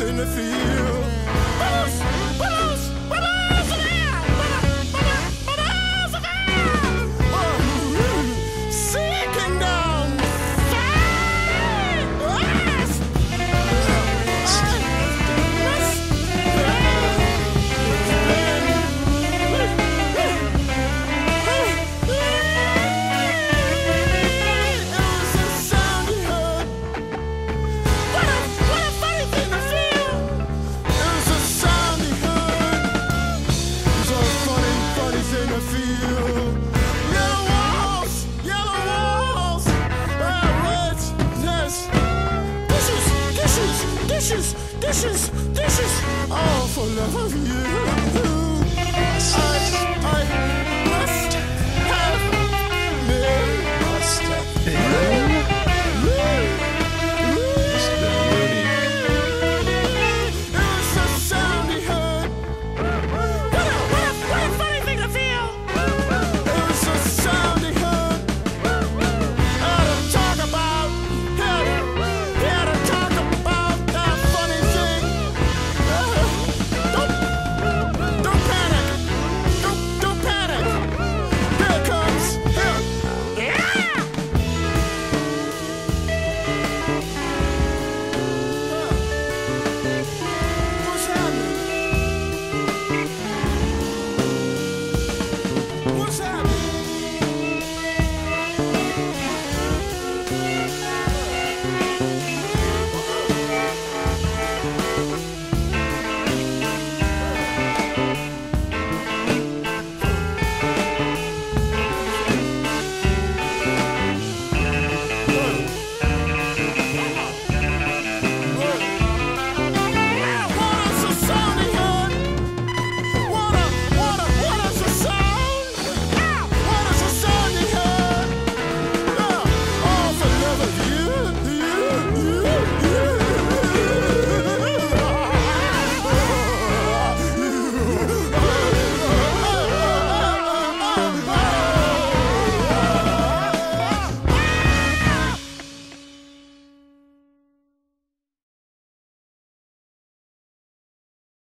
in the field oh, dishes dishes dishes oh for love of you